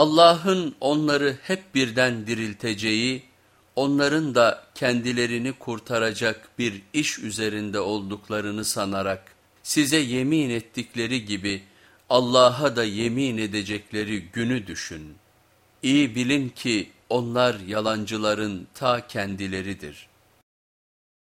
Allah'ın onları hep birden dirilteceği, onların da kendilerini kurtaracak bir iş üzerinde olduklarını sanarak size yemin ettikleri gibi Allah'a da yemin edecekleri günü düşün. İyi bilin ki onlar yalancıların ta kendileridir.''